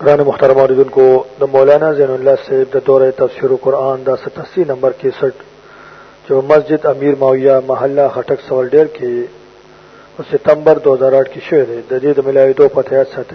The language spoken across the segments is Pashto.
قرآن مختار موردن کو دا مولانا زین اللہ صاحب دا دور تفسیر قرآن دا ستسی نمبر کے سٹ جو مسجد امیر معاویہ محلہ خٹک سوال ڈیر کے ستمبر دوزار آٹھ کی شعر ہے جدید ملائی دو پتہ ساتھ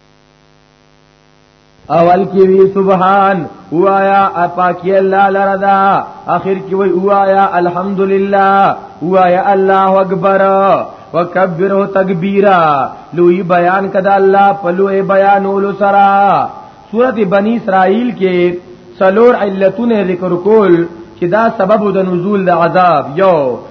اول کی وی سبحان وایا اپاکی الله لردا اخر کی وی وایا الحمدلله وایا الله اکبر وکبره تکبیرا لوی بیان کدا الله په لوی بیانولو سرا سورت بنی اسرائیل کې سلور علتونه ذکر کول چې دا سبب د نزول د عذاب یو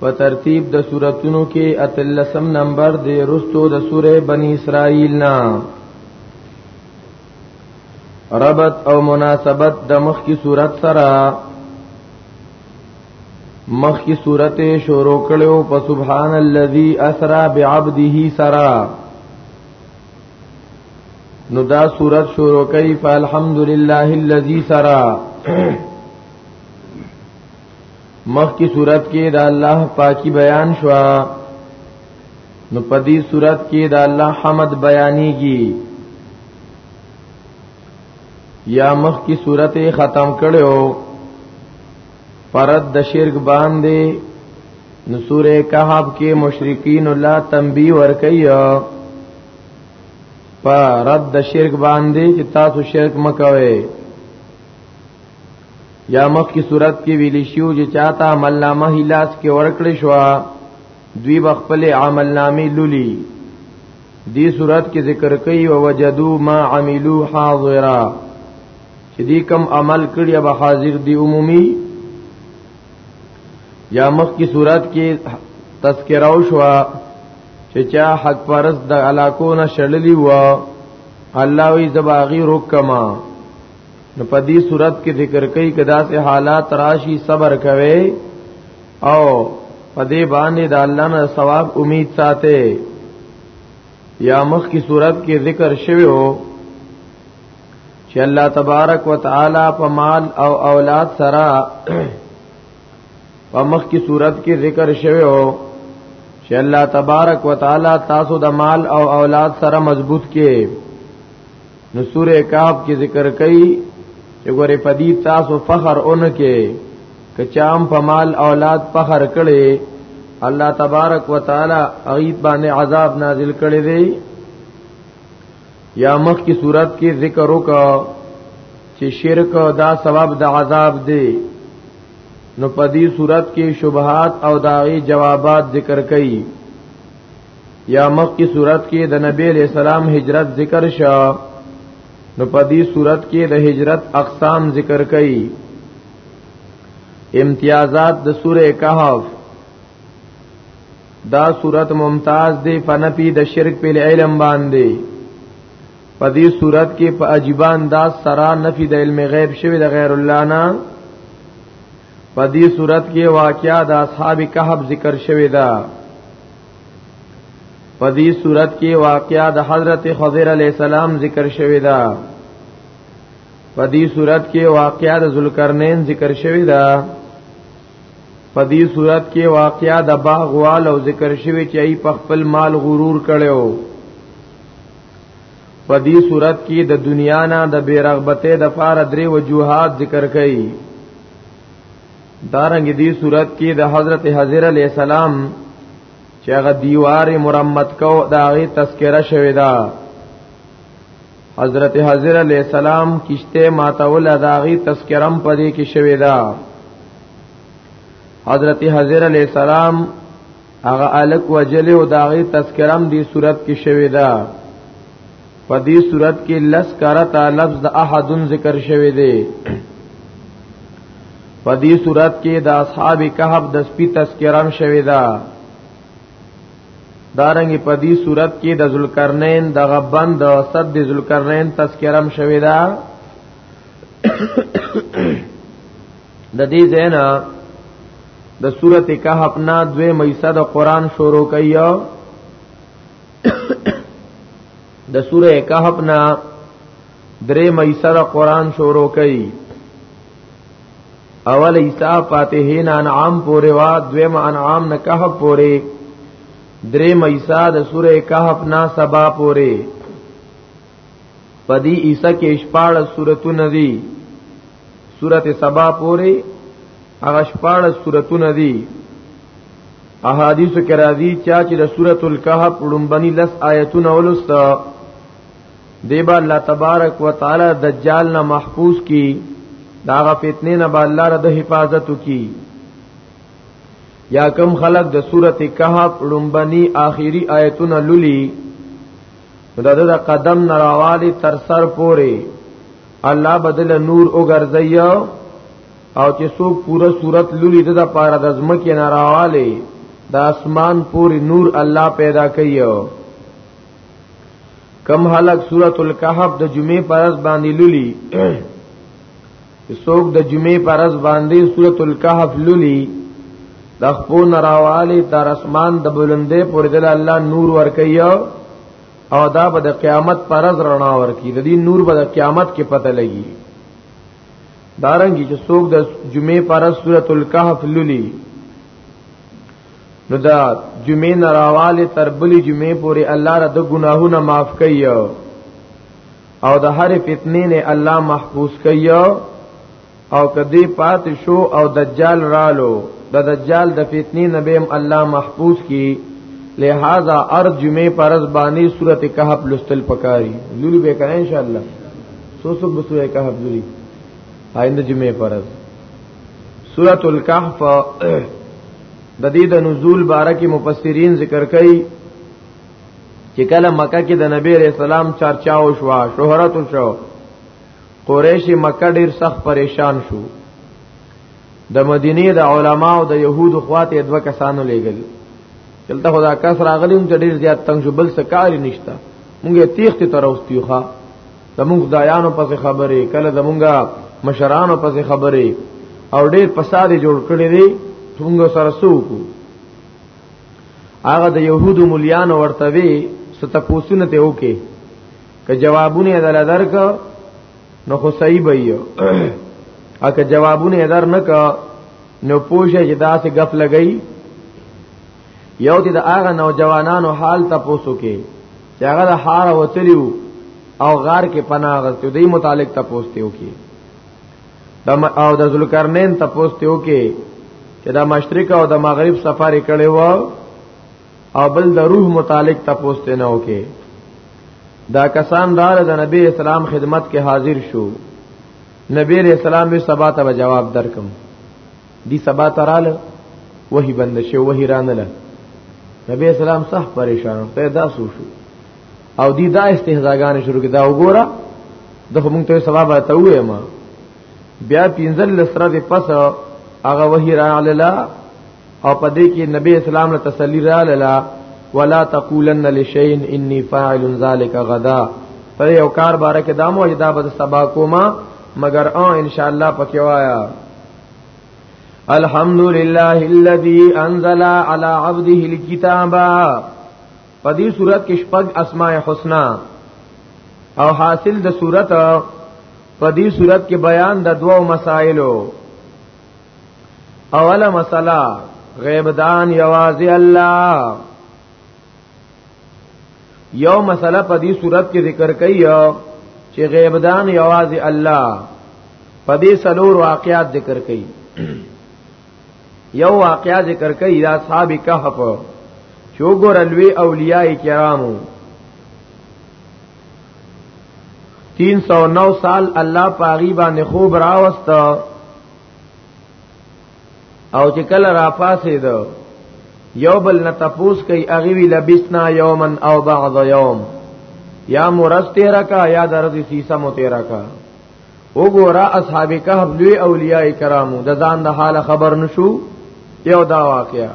په ترتیب د سوراتونو کې اتلسم نمبر دی رستو د سوره بنی اسرائیل نا ربط او مناسبت د مخ کی صورت سره مخ کی صورت شروع کړو په سبحان الذي اسرا بعبده سرا نو دا صورت شروع کوي فالحمدلله الذي سرا مخ کی صورت کې دا الله پاکي بیان شو نو په دې صورت کې دا الله حمد بیانېږي یا مخ کی صورت ختم کړو پرد د شرک باندې نو سوره کهف کې مشرکین الله تنبیه ور کوي پر رد شرک باندې چې تاسو شرک مکوئ یا مخ کی صورت کې ویل شو چې چاته عمل نامه هلاس کې ورکړې شو دوی بخپل عمل نامې لولي دی صورت کې ذکر کوي او وجدو ما عملو حاضرا چې دی کم عمل کړی به حاضر دی عمومي یا مخ کی صورت کې تذکرہ شو چې چا حق پرس د علاقو نه شړلی و الله وی زباغي روکما نو په دې صورت کې ذکر کوي کدا سه حالات راشي صبر کوي او په دې باندې د الله نه ثواب امید ساتي یا مخ کی صورت کې ذکر شوی هو چې الله تبارک وتعالى په مال او اولاد سره په مخ کی صورت کې ذکر شوی هو چې الله تبارک وتعالى تاسو د مال او اولاد سره مضبوط کې نو سوره کاف کې ذکر کړي چې ګوره پدی تاسو فخر اونکه کچام په مال اولاد فخر کړي الله تبارک وتعالى اغیت باندې عذاب نازل کړي دی یا مخ کی صورت کې ذکر وکړه چې شرک دا سبب د عذاب دی نو پدی صورت کې شبهات او داغي جوابات ذکر کړي یا مخ کی صورت کې د نبی علیہ السلام هجرت ذکر شو نو په دې صورت کې د هجرت اقسام ذکر کړي امتیازات د سوره کهف دا صورت ممتاز دی فنپی د شرک په علم باندې په دې صورت کې په عجیبان دا سرا نفی د علم غیب شوی د غیر الله نه په دې صورت کې واقعا د اصحاب کهف ذکر شوی دا په دې صورت کې واقعا د حضرت خضر علی السلام ذکر شوی دا په دې صورت کې واقعا د ذوالقرنین ذکر شوی دا په دې صورت کې واقعا د باغ وال او ذکر شوی چې ای په خپل مال غرور کړو په دې صورت کې د دنیا نه د بیرغبته د فار درې وجوهات ذکر کړي دارنګ دی صورت کې د حضرت حضر علی السلام چې هغه دیوار مرمت کو دا غي تذکرہ شوی دا حضرت حضر علی السلام کشته ماتول دا غي تذکرم پدې کې شوی دا حضرت حضر علی السلام هغه الک وجل او دا غي تذکرم دی صورت کې شوی دا په دې صورت کې لس کرتا لفظ د احدن ذکر شوی دی په دې صورت کې د اصحاب کهف د سپی تذکرام شوی دا دارنګ په دې صورت کې د ذوالقرنین د غبن د صد د ذوالقرنین تذکرام شوی دا د دې زینا د سورته کهف نه دوی مېسه د قران شروع کایو د سوره کهف نا درې مې سره قران شروع کړي اول عیسی فاتحه نه انعام پورې وا دویم انعام نه کهف پورې درې مې ساده سوره کهف نا سبا پورې پدی عیسی کې شپاړه سورتونه دي سورت سبا پوری هغه شپاړه سورتونه دي احادیث کې راځي چا چې د سورۃ الکهف لومبني لس آیتونه ولست دیبا الله تبارک وتعالى دجال نه محفوظ کی داغه فتنه نه با الله رد حفاظت کی یا کم خلق د سورته کهف لومبني آخري آیتونه لولي دا د قدم نراوالی تر سر پوري الله بدل نور او ګرځي او چې څوک پوره صورت لولي د پاره د زمکه نراوالی د اسمان پوری نور الله پیدا کوي کم حلق سورۃ الکهف د جمعې پرز باندې لولي څوک د جمعې پر ورځ باندې سورۃ الکهف لولي د خپل نراوالي تر اسمان د بلندې پورې د الله نور ور کوي او دا به د قیامت پر ورځ رڼا ور کوي د دې نور به د قیامت کې پته لګي دارنګي چې څوک د جمعې پر ورځ سورۃ الکهف لولي نو دا جمعې نراواله تر بلې جمعې پورې الله را د ګناهونه معاف کوي او د هر فتنې نه الله محفوظ کوي او کدی پات شو او دجال رالو د دجال د فتنې نه بهم الله محفوظ کی لہذا ارض جمعه پرز باندې سورته کهف لستل پکاري لولي به کړه ان شاء الله سو سو بسوره کهف لولي آینده جمعه پرز سورۃ الکهف د دې د نزول باره کې مفسرین ذکر کوي چې کله مکه کې د نبی رسول سلام چرچاو شو شهرت شو قریش مکه ډیر سخت پریشان شو د مدینه د علماو د يهودو خواته دوه کسانو لېګل چلته خدا کس راغلی هم ډیر زیات تنگ شو بل څه کار نشته مونږه تیخ ته تر اوستیو ښا زمونږ دایانو پس خبرې کله زمونږه مشرانو پس خبرې او ډېر فساد جوړ کړی دی څنګه سره سوکو هغه د يهودو مليان ورته وي ستپوسونه ته وکي که جوابونه دل درک نو خو صحیح بېو اګه جوابونه در نه کا نو پوښه چې دا څه غف لګئی یو دې د هغه نوجوانانو حال تاسو کې چې هغه د حار وتلیو او غار کې پناه غوښتي دوی متعلق تاسو ته وکي دا او د ذوالقرنین تاسو ته وکي چې دا مشرق او د مغرب سفر کړي وو او بل د روح متعلق تاسو ته نه وکي دا کسان دار د نبی اسلام خدمت کې حاضر شو نبی اسلام به سبا ته جواب درکم دی سبا تراله وਹੀ بند شو وਹੀ رانله نبی اسلام صح پریشان پیدا سو شو او دی دا استهزاګان شروع کړه دا وګوره د موږ ته سبب ته وې ما بیا پینځل لسره د پس هغه وحی را لاله او پدې کې نبی اسلام له تسلی را لاله ولا تقولن لشيء اني فاعل ذلك غدا پر یو کار باره کې دامو اجدا بد سبا کوما مگر او ان شاء الله پکې وایا الحمد لله الذي انزل على عبده الكتاب په دې صورت کې شپږ اسماء الحسنا او حاصل د صورت په دې صورت کې بیان د دوو مسائلو اوله مسله غیب دان یوازې الله یو مسله په دې صورت کې ذکر کړي چې غیب دان یوازې الله په دې سلور واقعات ذکر کړي یو واقعا ذکر کوي دا اصحاب کهف چې وګورلوي اولیاء کرامو 309 سال الله پاغي باندې خوب راوست او چې کله را پاسې دو یو بل نه تپوس کوي اغي وی لبسنا یومن او بعض یوم یا مرز تیرا کا یا درز سیسا مو تیرا کا وګوره اصحاب کهف لوی اولیاء کرامو د ځان د حال خبر نشو یو دا واقعیا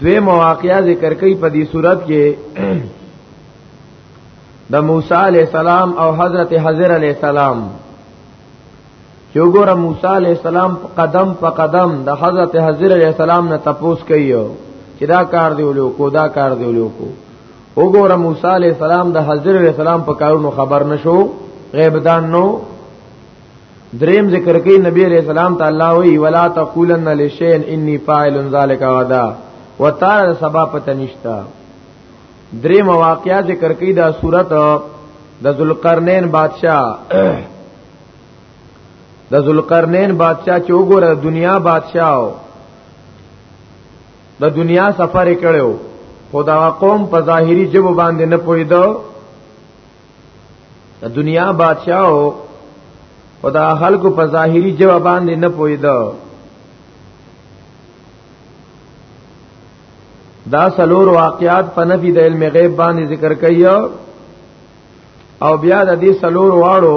دوی مواقعیا ذکر کوي په دې صورت کې د موسی علی السلام او حضرت حضر علی السلام چې وګوره موسی علی السلام قدم په قدم د حضرت حضر علی السلام نه تپوس کوي چې دا کار دی ولو کو دا کار دی ولو کو وګوره موسی علی السلام د حضرت علی السلام په کارونو خبر نشو غیب دان نو دریم ذکر کوي نبی علیہ السلام تعالی وی ولا تقولن لشین انی فاعل ذلک غدا وتعالى سبا پته نشتا دریم واقعیا ذکر کوي دا صورت د ذوالقرنین بادشاہ د ذوالقرنین بادشاہ چې وګوره دنیا بادشاہ د دنیا سفر کړو خدا قوم په ظاهری جبو باندې نه پویدو د دنیا بادشاہو خدا خلکو په ظاهری جبو باندې نه پویدو دا سلور واقعات په نفي د علم غیب باندې ذکر کایو او بیا د دې سلور واړو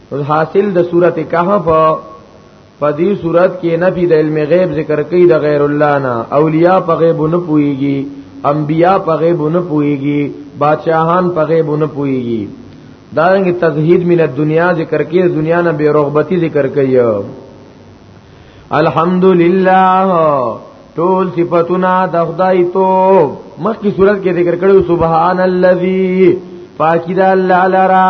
اوس حاصل د صورت کهف په دې صورت کې نفي د علم غیب ذکر کوي د غیر الله نه اولیاء په غیب نه پويږي انبیاء په غیب نه پويږي بادشاہان په غیب نه پويږي دا رنګ تزهید من الدنیا ذکر کوي دنیا نه بے رغبتی ذکر کوي الحمدللہ ټول صفاتنا د خدای تو مخکې صورت کې ذکر کړو سبحان الذی پاکی دا الله لرا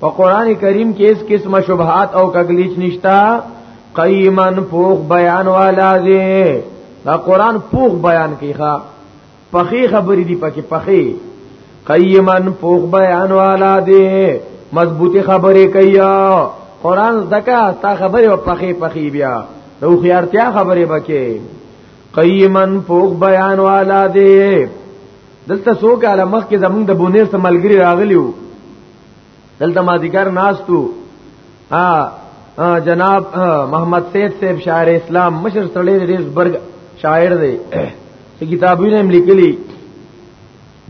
په قران کریم کې اس قسمه شبهات او کګلیچ نشتا قیمن پوخ بیان والا دی دا قران پوخ بیان کوي ښا پخې خبرې دی پکې پخې قیمن پوخ بیان والا دی مضبوطی خبرې کوي قران زکه تا خبرې او پخې پخې بیا نو خيارتیا خبرې بکې قیمن پوخ بیان والا دی دلته سو کاله مخکې زمونږ د بونیر سره ملګری راغلیو دلته ما دیګر ناستو ا جناب محمد سید صاحب شاعر اسلام مشر سړی ریس برګ شاعر دی چې کتابونه هم لیکلي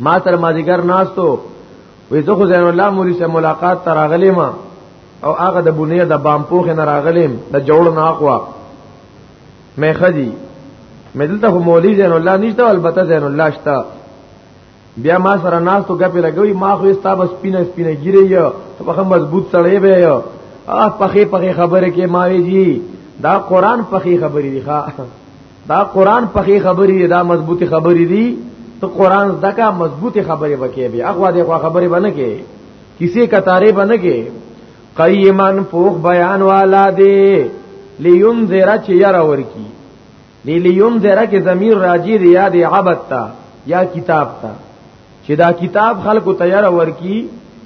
ما تر ما دیګر ناستو وې زه خو زین الله مولوی سره ملاقات تر اغلی ما او هغه د بنیر د بام پوخ نه راغلم د جوړ نه اقوا مې خدي مې دلته مولوی زین الله نشته البته زین الله شته بیا ما سره ناس تو غپې لګوي ما خو ستا بس پینه سپینه ګیره یو ته په مضبوط سړی به یو اه پخې پخې خبره کې ما وی جی دا قران پخې خبرې دي ښا دا قران پخې خبرې دي دا مضبوطی خبرې دي ته قران زدکا مضبوطی خبرې وکې به اخوا دې خوا خبرې باندې کې کسی کتاره باندې کې قیمن پوخ بیان والا دی لینذر چې یرا ورکی دی لیون ذره کې ضمیر راجی دی یاد عبد تا یا کتاب تا چې دا کتاب خلکو تیار ورکی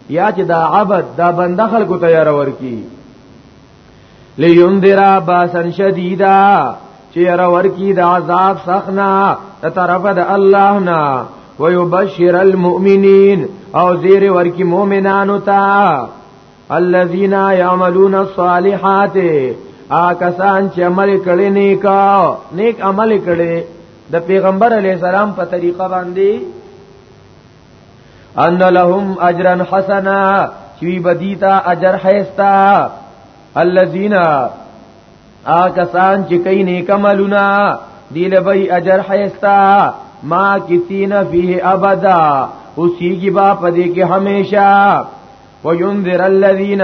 یا چې دا عبد دا بنده خلکو تیار ورکی لیون ذره باسن شدیدا چې را ورکی دا عذاب سخنا ته طرف د الله نه ويبشر المؤمنين او زیر ورکی مؤمنانو ته الذين يعملون الصالحات آکسان چې عمل کړي نیک نیک عمل کړي د پیغمبر علی السلام په طریقه باندې ان لهم اجرا حسنا چوی بدیتا اجر حیستا الذين آکسان چې کوي نیک عملونه دی لبی اجر حیستا ما کسینا فیه ابدا اوسیږي با پدې کې همیشه وينذر الذين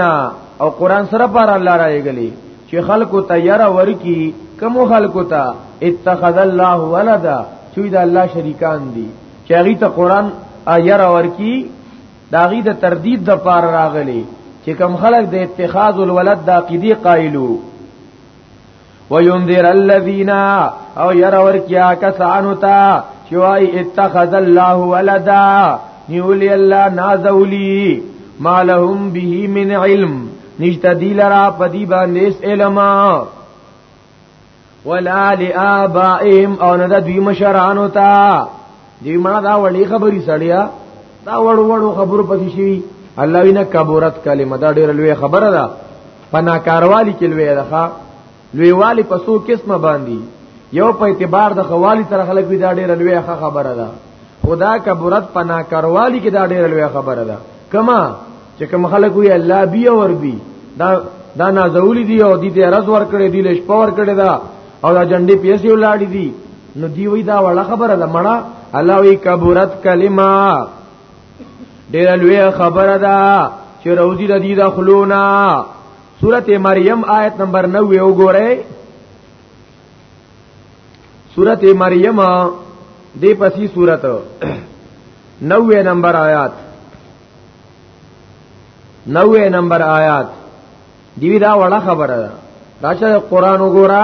او قران سره پر الله رايګلي چې خلکو ته ير ورکی کوم خلکو ته اتخذ الله ولدا چې دا الله شریکان دي چې هغه ته قران ير ورکی داغي د تردید د پار راغلي چې کم خلک د اتخاذ الولد د عقیده قائلو وينذر الذين او ير ور کیا کسانو تا چوای اتخذ الله ولدا نیولی الله نازولی ما لهم به من علم نشته دی لرا پدی باندې علم ولا لآبائهم او نه د دوی مشرانو ته دی ما دا وړي خبري سړیا دا وړو وړو خبرو پکې شي الله وینا کبورت کلمه دا ډېر لوی خبره ده پنا کاروالی کې لوی ده لوی والی په سو قسمه باندې یو په اعتبار د خوالی تر خلک وی دا ډېر لوی خبره ده خدا کبورت پنا کاروالی کې دا ډېر لوی خبره ده کما چې کوم خلک وی الله بي او ور بي دا دا نازولی دی او دې رز ور کړې دی لښ پور کړې دا او دا جنډې پیسې ولاړې دي نو دی وی دا وړه خبره ده مړه الله وی کبرت کلمه ډیر لوی خبره ده چې روزي د دې د خلونا سورته مریم آیت نمبر 9 وګورئ سورته مریم دې پسې سورته 90 نمبر آیات 90 نمبر آیات دی دا وړه خبره ده راشه قران وګوره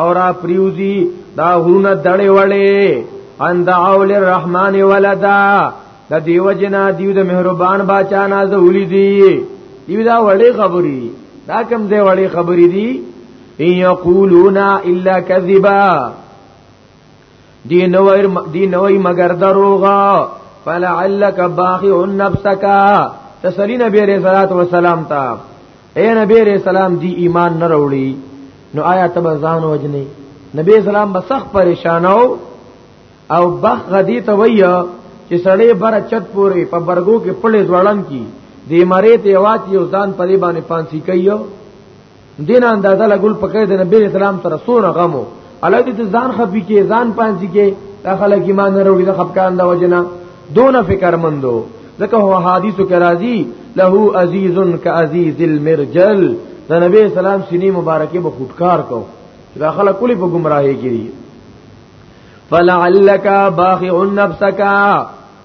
او را پریوزی دا غرونه دړې وړې ان دعو للرحمن ولدا د دیو جنا دیو د مهربان باچا ناز ولي دی دیو دا وړې خبرې دا کم دې وړې خبرې دي ان یقولون الا کذبا دی نوې دی نوې مگر دروغا فلعلک باخع نفسک تسلی نبی علیہ الصلوۃ والسلام تا اے نبی علیہ السلام دی ایمان نه وروړي نو آیا تب ځان وجنی نبی اسلام بسخ پریشانو او بخ غدی ته ویا چې سړی بر چت پورې په برګو کې پړې ځوړن کی دی مریته واتی او ځان پرې باندې پانسی کوي دین اندازه لګول پکې د نبی اسلام سره سونه غمو الله دې ځان خپي کې ځان پانځي کې دا خلک ایمان نه وروړي د خپکان د وجنه دون فکر مندو ځکه هو حدیث کې راځي له عزیز کعزیز المرجل د نبی اسلام سینې مبارکې به خودکار کو دا خلک کلی په گمراهي کې فلعلک باخع نفسک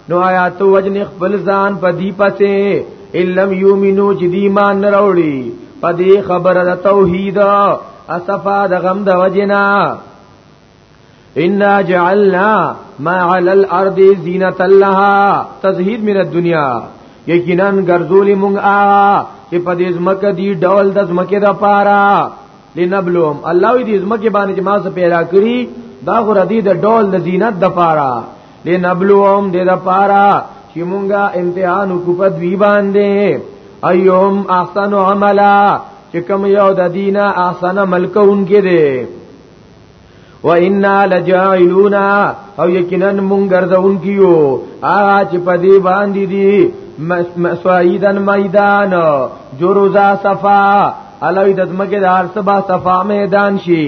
نو آیا تو وجن خپل ځان په دی پسې الم یومنو چې دی مان نه راوړي په دې خبره د توحید اصفا د غم د وجنا ان جعلنا ما على الارض زینت لها تزهید من الدنیا یقینا ګرځولې مونږ آ چې په دې زمکه دی ډول د زمکه د پاره لنبلوم الله دې زمکه باندې ما څه پیدا کړی دا غره دې د ډول د زینت د پاره لنبلوهم دې د پارا چې مونږه امتحان کو په دوی باندې ايهم احسن عملا چې کوم یو د دینه احسن ملکون کې دي و انا لجاعلون او یقینا مونږ ګرځون کیو هغه چې په دې باندې دي مسوعیدن میدان جروزا صفا الوی د زمکه د هر صبا صفا میدان شي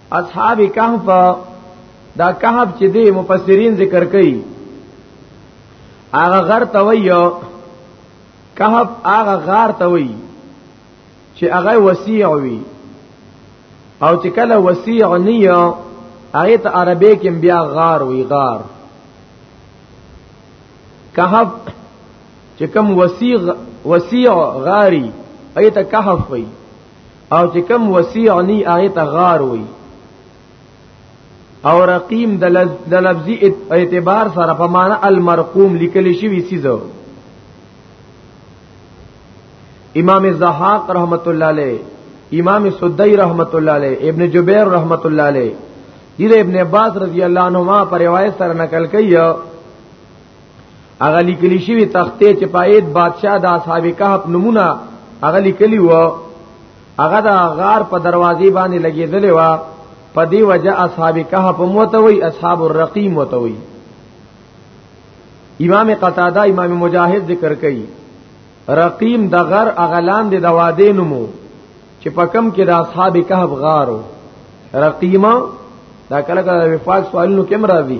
اصحاب کهف دا کهف چې دی مفسرین ذکر کوي هغه غر ته ویو کهف هغه غار ته وی چې هغه وسیع وي او چې کله وسیع نه یو هغه ته عربی کې بیا غار وی غار کهف چې کوم وسیع وسیع غاری ایت کهف وی او چې کم وسیعنی هغه ته غار وي او رقیم د لفظي اعتبار سره په معنی المرقوم لیکل شوی سیزو امام زحاق رحمت الله علیه امام سدی رحمت الله علیه ابن جبیر رحمت الله علیه دیر ابن عباس رضی الله عنهما پر روایت سره نقل کړي هغه لیکلی شوی تختې چې پایید بادشاہ د اصحاب کهف نمونه هغه لیکلی و هغه د غار په دروازې باندې لګېدلې و په دې وجه اصحاب کهف موتوي اصحاب الرقیم موتوي امام قتاده امام مجاهد ذکر کوي رقیم د غر اغلان د دوادې نمو چې په کم کې د اصحاب کهف غارو رقیمه دا کله کله وفاق سوالونو کې مرادي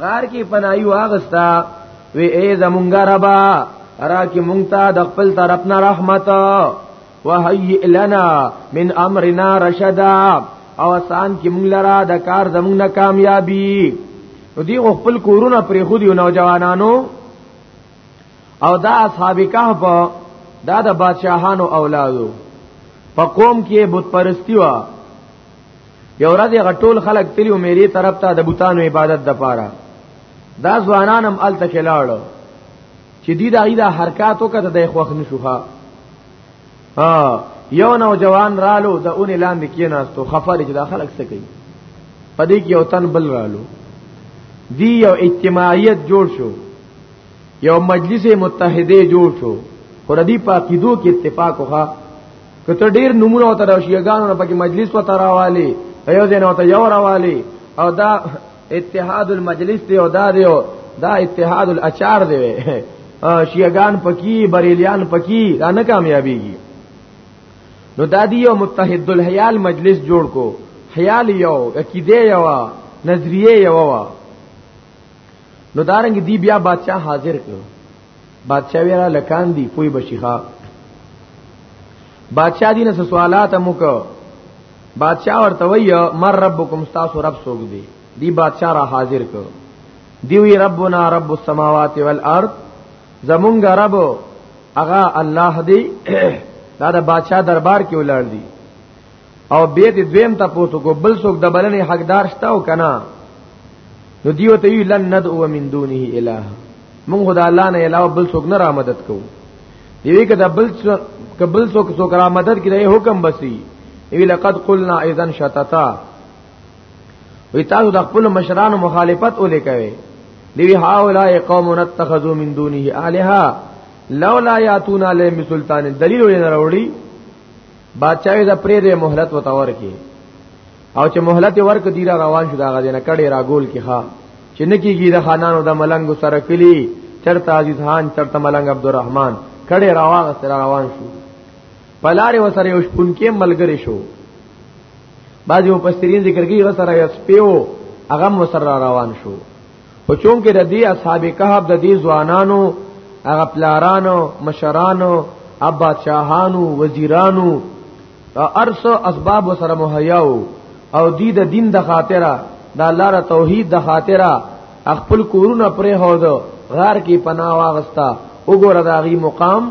غار کې پنایو اغستا وی ای زمونږ ربا را کې مونږ ته د خپل طرف نه رحمت وهي لنا من امرنا رشدا او آسان کې مونږ لرا د کار زمونږ نه کامیابی نو دی خپل کورونه پرې خو دی نوجوانانو او دا اصحاب کهف دا د بادشاهانو اولادو په قوم کې بت پرستی و یو ورځ هغه ټول خلک تلیو میری طرف ته د بوتانو عبادت د پاره دا ځوانان هم الته کې لاړو چې دی دا ایدا حرکت وکړه د خوښ نشوخه ها یو نوجوان رالو د اونې لاندې کېناستو خفر چې دا خلک څه کوي پدې کې یو تن بل رالو دی یو اجتماعیت جوړ شو یو مجلس متحده جوړ شو خو ردی پاکیدو کې اتفاق وکړه کته ډیر نمونه او تر شیګانو نه پکې مجلس و تراوالی یو دین او ته یو راوالی او دا اتحاد المجلس دی او دا دی او دا اتحاد الاچار دی شیګان پکی بریلیان پکی دا نه کامیابیږي نو دا دی یو متحد الحیال مجلس جوړ کو حیال یو عقیده یو نظریه یو نو دارنګ دی بیا بادشاہ حاضر کړ بادشاہ ویرا لکان دی پوی بشیخا بادشاہ دینه سوالات مو کو بادشاہ ورته وی مر ربکم تاسو رب سوګ دی دی بادشاہ را حاضر کو دیوی ربنا رب السماوات والارض زمونږ رب اغا الله دی دا د بادشاہ دربار کې ولړ دی او به دې دویم ته پوتو کو بل څوک د بلنې حقدار شته او کنه نو دیو ته وی لن ندعو من دونه اله مونږ خدای الله نه علاوه بل څوک نه را مدد کوو یوی کدا بل څوک بل څوک څوک را مدد کړي حکم بسی ای لقد قلنا اذا شتتا وی تاسو د خپل مشرانو مخالفت ولې کوي دی هاولای قوم اتخذوا من دونه الها لولا یاتون علی سلطان دلیل ولې نه وروړي بادشاہي دا پرې دې مهلت وتاور کې او چې مهلت ورک دی را روان شو دا غدنه کړي را ګول کې ښا چې نکیږي د خانانو د ملنګ سره کلی چرته عزیز خان چرته ملنګ عبدالرحمن کړي راواغ سره روان شو پلاره وسره یو شپون کې ملګری شو بعضی مفسرین ذکر کوي غسر یا سپیو هغه مسر روان شو او چون کې د دې اصحاب کهف د دې ځوانانو هغه پلارانو مشرانو ابا شاهانو وزیرانو ارس اسباب سره مهیاو او دی د دین د خاطره د الله را توحید د خاطره خپل کورونه پرې هوځو غار کې پناه واغستا وګوره دا غي مقام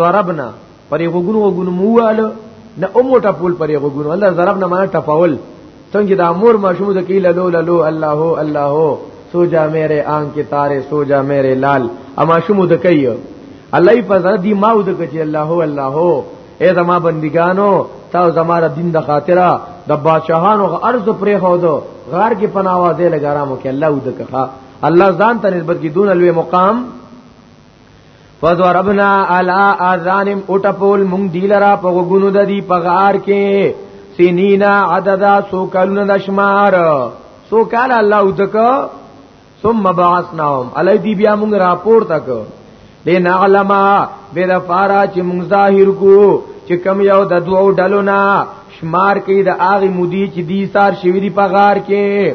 ضربنا پرې غوګونو غوګونو مواله نه اومو ټپول پرې غوګونو الله ضربنا معنا ټپول څنګه د امور ماشوم د کیله لو لو الله الله سو جا میرے آن کې تارې سو جا میرے لال اما شوم د کوي الله په زړه دی ما ود کچې الله الله اے زما بندګانو تا زما د دین د خاطره د بادشاہانو ارز پرې هو دو غار کې پناوازه لګارامو کې الله ود کخه الله ځان ته نسبت کی دون لوی مقام فضربنا علی اذانم اٹپول مونږ دی لرا په غوګونو د دی په غار کې سنینا عددا سو کلونه د شمار سو کال الله ودک ثم بعثناهم علی دی بیا مونږ راپور تک لینا علما بیر فارا چې مونږ ظاهر کو چې کم یو د دوو ډلو نه شمار کې د اغه مودي چې دی سار شوی دی په غار کې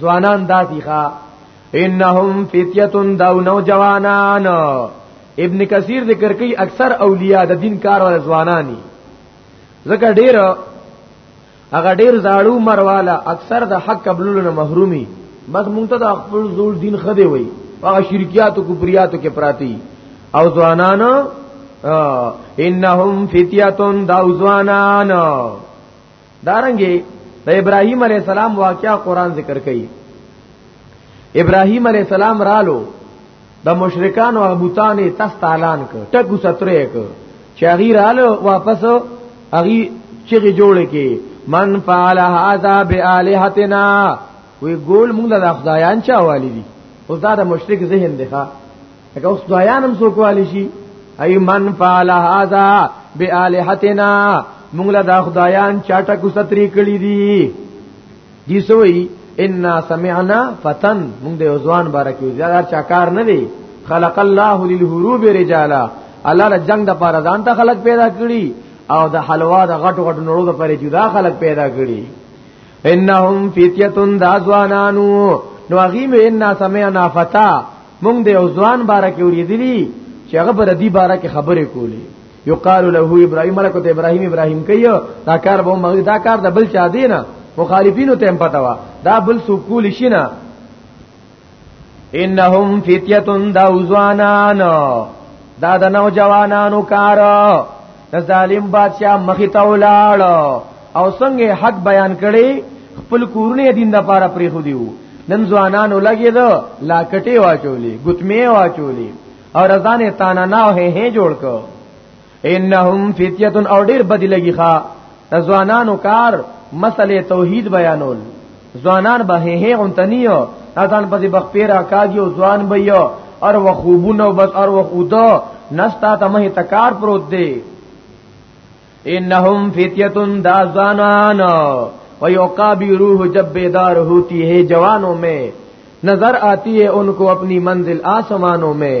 ځوانان داسي ښا انهم فتیتون داو نو جوانان ابن کثیر ذکر کوي اکثر اولیاء د دین کار ول ځوانانی زکه ډیر هغه ډیر زاړو مرواله اکثر د حق قبولو نه محرومي بس مونږ ته د خپل زور دین خده وي هغه شرکیات او کفریاتو کې پراتی او ځوانان انهم فتیتون داو ځوانان دارنګي د دا ابراهيم عليه السلام واقعا قران ذکر کوي ابراهيم عليه السلام رالو د مشرکان او بوتانه تست اعلان ک ټکو ستره ک چاغي رالو واپس اغي چغي جوړ کی من فعل هذا بالهتنا وی ګول موږ د خدایان چا والی دي اوس دا د مشرک ذهن دی ښا لکه اوس دویانم سو کوالی شي ای من فعل هذا بالهتنا موږ له دا خدایان چاټه کو ستري کړی دي دي سوئی ان سمعنا فتن موږ د ځوان بارکیو زیاده چا کار نه دی خلق الله للهروب رجالا الله د جنگ د پاره ځان ته خلق پیدا کړی او د حلوا د غټ غټ نړو د پاره جدا خلق پیدا کړی انهم فتیتون د ځوانانو نو غیم ان سمعنا فتا مونږ د یو ځوان باره کې وریدلی چې هغه پر دې باره کې خبرې کولې یو قال له ابراهیم علیه ته ابراهیم ابراهیم کوي دا کار به مغ دا کار د بل چا دی نه مخالفینو ته پتا وا دا بل سو کول شي نه انهم فتیه دا وزوانان دا د نوجوانانو کار د ظالم بادشاہ مخې ته ولاړ او څنګه حق بیان کړي خپل کورونه دین د پاره پرې خو دیو نن ځوانانو لګي دا لا کټي واچولې ګتمه واچولې او رضانه تانا نه هه هه جوړ کو انهم فتیه او ډیر بدی لګي ښا د ځوانانو کار مسله توحید بیانول ځوانان به هه غونتنیو ځان په دې بخ پیرا کاږي او ځوان به یو ار و خوبونه بس ار و خودو نستا ته مه تکار پروت دی انهم فتیتون دا ځوانان و یقابروه جب دار ہوتی ہے جوانوں میں نظر آتی ہے ان کو اپنی منزل آسمانوں میں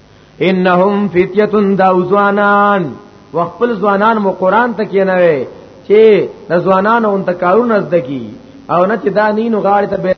انهم فتیتون دا ځوانان وخپل ځوانان مو قران ته کې نه وي چې د ځوانانو ان تکارونه زده کی او نه چې دا نینو غاړه ته به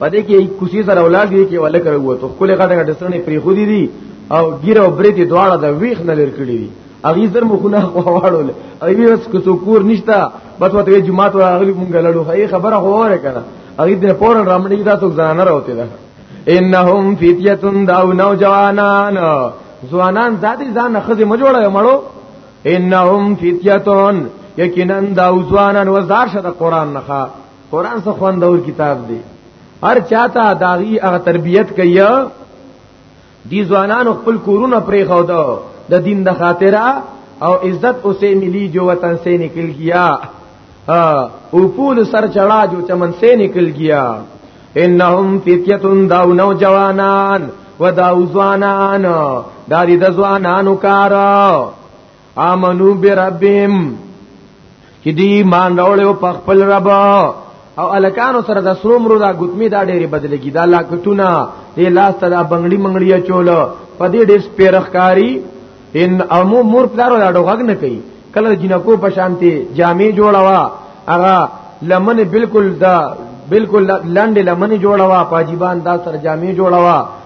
پدې کې کوسی سره اولاد دی کې ولا کړو وته خپل غټه غټه سرنې پری خو دي دي او ګیر او برې دي دواړه د ویخ نه لر کړی دي اغه زر مخونه خواړول اغه وس کو کور نشتا بس وته جمعه ته اغلی مونږ لړو هي خبره خو وره کړه اغه دې پور رامړي دا څوک ځان نه راوته ده انهم فتیتون دا نو جوانان ځوانان ذاتي ځان خزه مجوړه مړو انهم فتیتون یقینا دا ځوانان وزار شته قران نه قران څخه خوندور کتاب دی هر چاته داغي هغه تربيت کوي دي ځوانان خپل کورونه پرې خو دا د دین د خاطره او عزت اسے ملی جو وطن سے نکل گیا او پول سر چڑا جو چمن سے نکل گیا انهم فتیتون داو نو جوانان و داو زوانان داری د زوانانو کارو امنو بربهم چې دی ایمان راوړیو په خپل رب او الکانو سره د سرو مرو دا ګوتمی دا ډېری بدلېږي دا لاکتونه دې لاس ته دا بنگړي منګړي چول په دې ډېر سپیرخکاری ان امو مور پلارو دا ډوغګ نه کوي کله جنکو په شانتي جامې جوړوا هغه لمن بالکل دا بالکل لنډ لمن جوړوا پاجیبان دا سره جامې جوړوا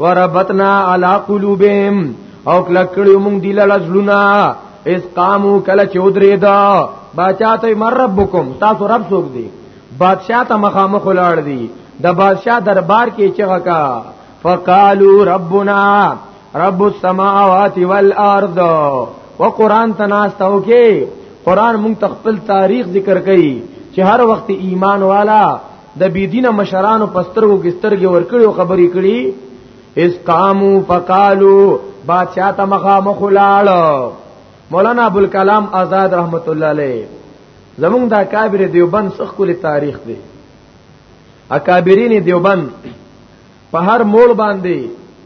وربتنا علی قلوبهم او کله کړیو مونږ دی لړ زړونه اس قامو کله چې ودرې دا بچا ته مر ربکم تاسو رب څوک دی بادشاہ ته مخامخ لاړ دی د بادشاہ دربار کې چغه کا فقالو ربنا رب السماوات والارض وقران تناستو کې قران مونږ تخپل تاریخ ذکر کړي چې هر وخت ایمان والا د بيدینه مشرانو پسترګو کې سترګې ورکړي او خبرې کړي اس قامو فقالو بادشاہ ته مخا مخلاړ مولانا ابو الکلام آزاد رحمت الله علیه زمونږ دا کابر دیوبند سخ کلی تاریخ دی اکابرین دیوبند په هر موړ باندې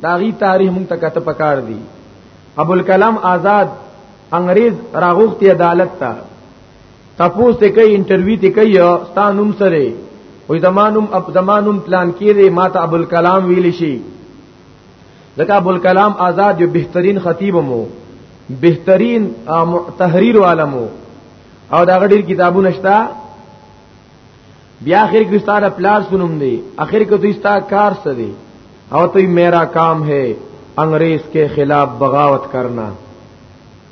داغي تاریخ مونږ ته کته پکار دی ابو الکلام آزاد انګريز راغوختی عدالت ته تاسو ته کوي انټرویو ته کوي ستا نوم سره وې زمانوم اب زمانوم پلان کړي ما ته ابو الکلام ویل شي ځکه ابو الکلام آزاد یو بهترین خطیب مو بهترین تحریر عالمو او دا غډیر کتابونه شته بیا اخر کې ستاره پلار سنوم دی اخر کې دوی ستا کار څه دی او ته میرا کام ہے انګریز کے خلاف بغاوت کرنا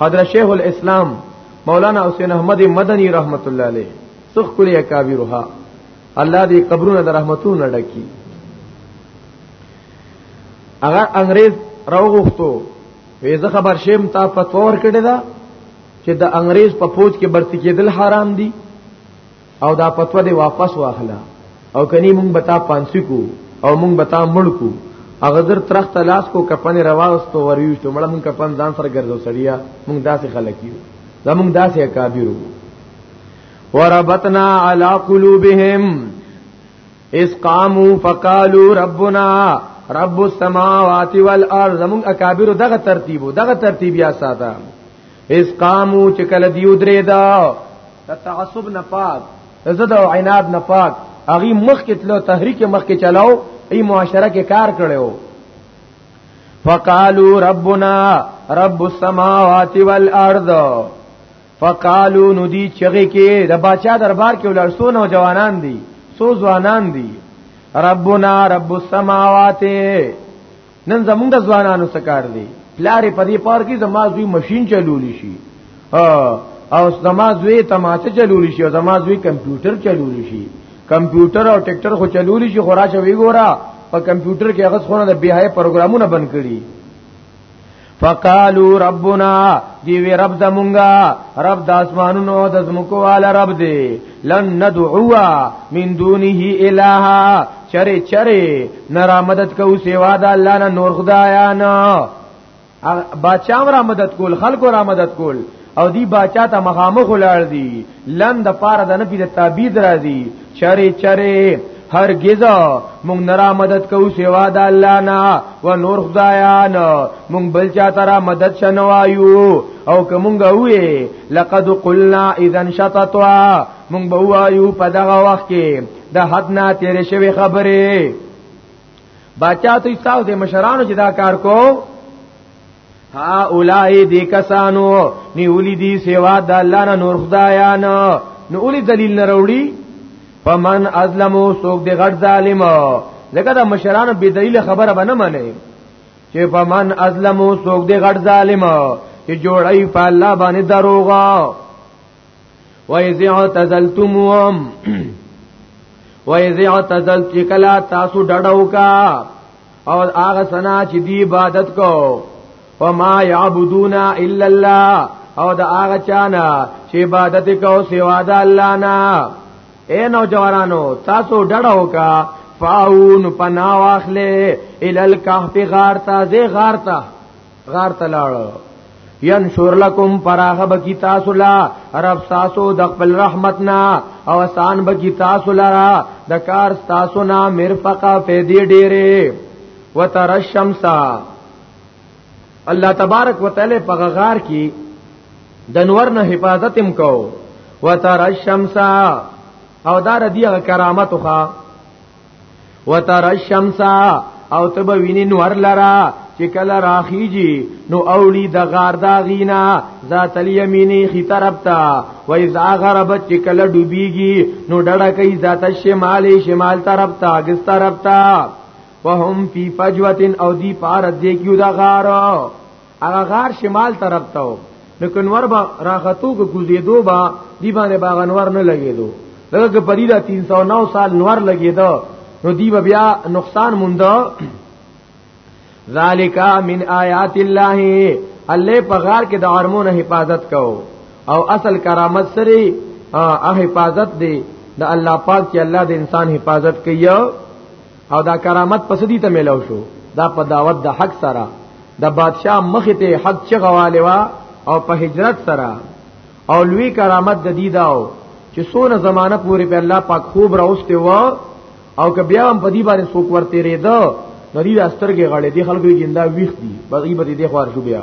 حضرت شیخ الاسلام مولانا حسین احمد مدنی رحمت الله علیه سخ کلی اکابرها الله دې قبرونه د رحمتونو ډکی اگر انګريز راوغختو وېزه خبر شیم تا فتوا ور کړی دا چې د انګريز په پوج کې برتی کېدل حرام دي او دا پتو دی واپس واخلا او کني مونږ بتا پانسی کو او مونږ بتا مړ کو هغه در ترخت لاس کو کپن رواستو وریو چې مړ مونږ کپن ځان سره ګرځو سړیا مونږ داسې خلک یو زمونږ داسې اکابرو وربتنا علی قلوبهم اس قامو فقالو ربنا رب السماوات والارض زمونږ اکابرو دغه ترتیبو دغه ترتیب یا ساته اس قامو چې کله دیو درې دا تعصب نه پاک زده او عناد نه پاک اغي مخ کې تلو تحریک مخ کې چلاو ای معاشره کې کار کړو فقالو ربنا رب السماوات والارض فقالو ندی چغه کې د بچا دربار کې ولر سو نوجوانان دي سو ځوانان دي ربنا رب السماوات نن زمونږ د ځوانانو سکار دی پلارې په دې پار کې زما زوی ماشين چلولی شي او زما زوی تماچه چلولی شي او زما زوی کمپیوټر چلولی شي کمپیوټر او ټریکټر خو چلولی شي خورا شوی ګورا په کمپیوټر کې هغه څونه د بیاي پروګرامونه بند کړي فقالو ربنا دی وی رب د مونږه رب د اسمانونو د زمکو وال رب دی لن ندعوا من دونه اله چره چره نرا مدد کو سیوا د الله نه نور خدایان بچام را مدد کول خلکو را مدد کول او دی باچا ته مخامخ ولړ دی لن د پاره د نفي د تعبیر راځي چره چره هرگز مونږ نرا مدد کو سوا د الله نه و نور خدایان مونږ بل چا ترا مدد شنوایو او که مونږ وې لقد قلنا اذا شططوا مونږ به وایو په دغه وخت کې د حد نه تیر شوی خبره بچا ته تاسو د مشرانو چې دا کار کو ها اولای دی کسانو نیولی دی سیوا د الله نه نور خدایان نو اولی دلیل نه وروړي فمن ازلمو سوک دی غټ ظالم لکه دا مشران به دلیل خبره بنه منه چې فمن ازلمو سوک دی غټ ظالم چې جوړای په الله باندې دروغه وَإِذِ اعْتَزَلْتُمُوهُمْ وَإِذِ اعْتَزَلْتُ کلا تاسو ډډو کا او هغه سنا چې دی عبادت کو وما يعبدون الا الله او دا هغه چانا چې عبادت کو سوا د الله نه اے نوجوانانو تاسو ډډو کا فاون پنا واخله ال الکهف غار تا زی غار تا غار تلاړو ینشور لکم پراغ بکی تاسو لا رب تاسو د خپل رحمتنا او آسان بکی تاسو لرا د کار تاسو نا مرفقا فیدی ډیره وتر الشمس الله تبارک وتعالى په غار کې د نور نه حفاظت هم کو وتر الشمس او دار دیغه کرامت خو وتر الشمس او تب ویني نور لرا چې کله راخیږي نو اوړي د غار دا غینا ذات الیمینی خي طرف تا و اذا غربت چې کله ډوبېږي نو ډړه کوي ذات الشمال شمال طرف تا ګس طرف تا وهم فی فجوه او دی پار دې کیو دا غار هغه غار شمال طرف ته و نو کنور با راختو کو کوزیدو با دی باندې باغ انور نه لګیدو لکه پدی دا 309 سال نور لګیدو نو دی بیا نقصان مونده ذالک من آیات الله الله په غار کې د ارمون حفاظت کو او اصل کرامت سره ا حفاظت دی د الله پاک چې الله د انسان حفاظت کوي او دا کرامت پس دي ته ملو شو دا په دعوت د حق سره د بادشاہ مخ ته حق چغواله وا او په هجرت سره او لوی کرامت د دې داو چې سونه زمانہ پورې په الله پاک خوب راوسته و او که بیا هم په دې باندې څوک ورته ریدا نو دې استرګې غړې دي خلکو یې جندا ویخ دي بغي به دې خوار شو بیا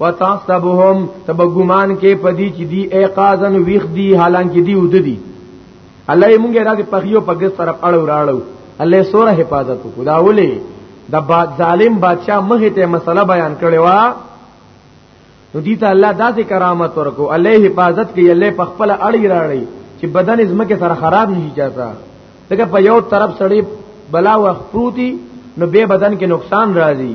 وتحسبهم تبغمان کې پدی چې دی ایقازن ویخ دی حالانکه دی ود دی الله یې مونږه راځي پخیو په ګس طرف اړو راړو الله سوره حفاظت کو دا ولي د باد ظالم بادشاہ مخه ته مسله بیان کړي وا نو دي ته الله داسې کرامت ورکو الله حفاظت کوي الله په خپل اړي راړي چې بدن زمکه سره خراب نشي چاته دغه په یو طرف سړی بلا وخت پروتي نو به بدن کې نقصان راځي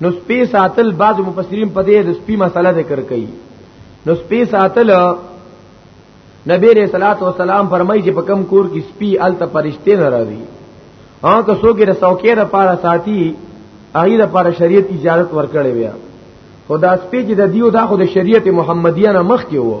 نو سپی ساتل بعض مفسرین په دې د سپی مسله ذکر کوي نو سپی ساتل نبی علیہ الصلات والسلام فرمایي چې په کم کور کې سپی الته پرشته نه راځي ها که څوک یې څوکې را پاره ساتي هغه د پر شریعت اجازه ورکړې ویا خدا سپی چې د دیو دا خو د شریعت محمدیه نه مخ کې وو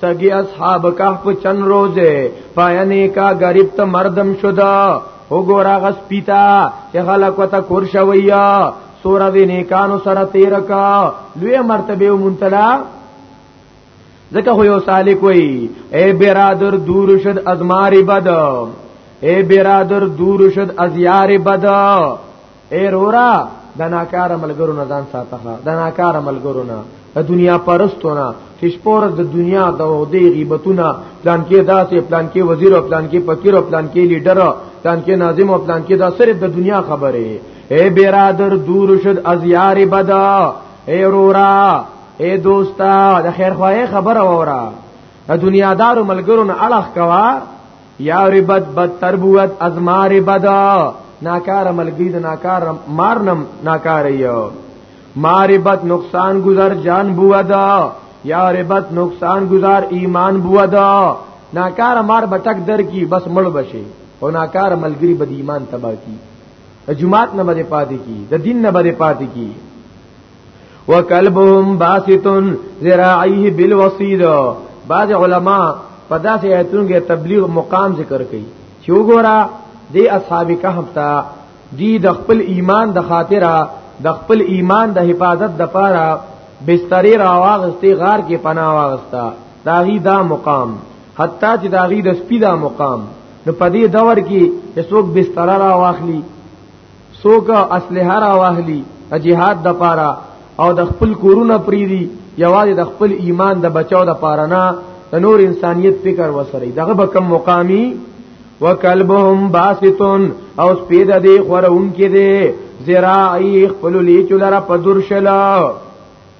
سگی اصحاب کهف چن روزه پایانی کا غریب ته مردم شدا وګورا غس پیتا چې خلک وته کور شویا سور دی نیکانو سره تیر کا لوی مرتبه مونتلا ځکه خو یو سالک وای اے برادر دور شد ازماری بد اے برادر دور شد ازیار بد اے رورا د ناکار ملګرو نه ځان ساته د ناکار ملګرو نه د دنیا پرستونه چې شپور د دنیا د وحدې غیبتونه پلان کې داسې پلان کې وزیر او پلان کې فقیر او پلان کې لیډر پلان کې ناظم او پلان کې دا صرف د دنیا خبره اے برادر دور شد از یار بدا اے رورا اے دوستا د خیر خوای خبره وره د دنیا دارو ملګرو نه اړه کوا یا ربد بد تربوت از ما ربد ناکار ملګری د ناکار مارنم ناکار یو ما ربد نقصان گذر جان بودا یا ربد نقصان گذار ایمان بودا ناکار مار بټک در کی بس مړ بشي او ناکار ملګری بد ایمان تبا کی جمعات نه بده پاتې کی د دین نه بده پاتې کی وکلبهم باسطن ذراعیه بالوصید بعض علما په داسې ایتونو کې تبلیغ مقام ذکر کوي چې وګوره دی اصحاب کهف ته دی د خپل ایمان د خاطره د خپل ایمان د حفاظت د پاره بسترې راواغستې غار کې پناه واغستا داغي دا مقام حتی چې داغي د سپیدا مقام نو په دې دور کې چې څوک بستر راواخلي څوک اسلحه را واهلی د جهاد د پاره او د خپل کورونه پریری یوازې د خپل ایمان د بچاو د پاره نه د نور انسانیت فکر وسره دغه به کم مقامی وکلبهم باسطون او سپید دی خورون کې دی زراعی خپل لیچو لره پدرشلا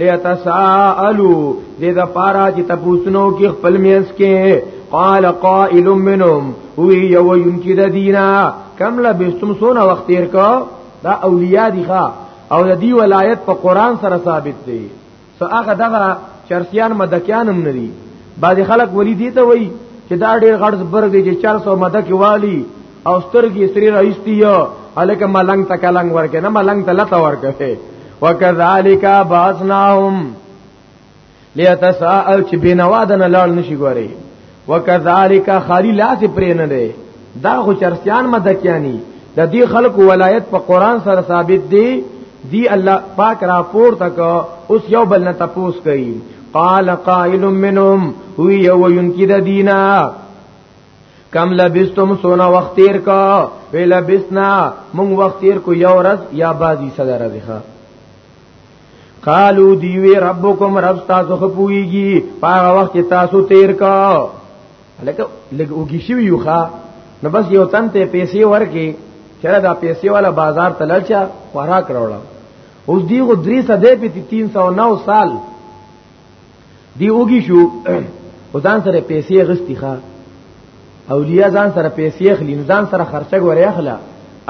لیتساءلو دې د پارا چې تپوسنو کې خپل مینس کې قال قائل منهم هو یو ينکی د دینا کم لبستم سونه وخت تیر کو دا اولیاء دي ښا او د دی ولایت په قران سره ثابت دی سو هغه دغه چرسیان مدکیان هم ندي بعض خلک ولی دي ته وای چې دا ډیر غړز برګ دي چې 400 مدک والی او سترګې سری راځي یو الکه ملنګ ته کلنګ ورکه نه ملنګ ته لته ورکه وکذالک باسناهم لیتساءل چې بنوا د نه لاړ نشي ګوري وکذالک خالی لاس پرې نه دی دا خو چرسیان مدکیانی د دې خلکو ولایت په قران سره ثابت دی دی الله پاک را پور تک اوس یو بل نه تپوس کوي قال قائل منهم هو یو ينکی د دینه کم لبستم سونا وخت تیر کا وی لبسنا مونږ وخت تیر کو یو ورځ یا بازی صدر رضیخه قالو دیوی ربکم رب تاسو خپویږي پاغه وخت تاسو تیر کا لکه لکه وګی شو یو ښا نو بس یو تن ته پیسې ورکې چېرې دا پیسې والا بازار ته لړچا خوراک راوړل اوس دیغه 300 دې په 309 سال دی اوږي شو او ځان سره پیسې غستی ښا اولیاء ځان سره پیسې اخلي ځان سره خرچه غوړې اخلا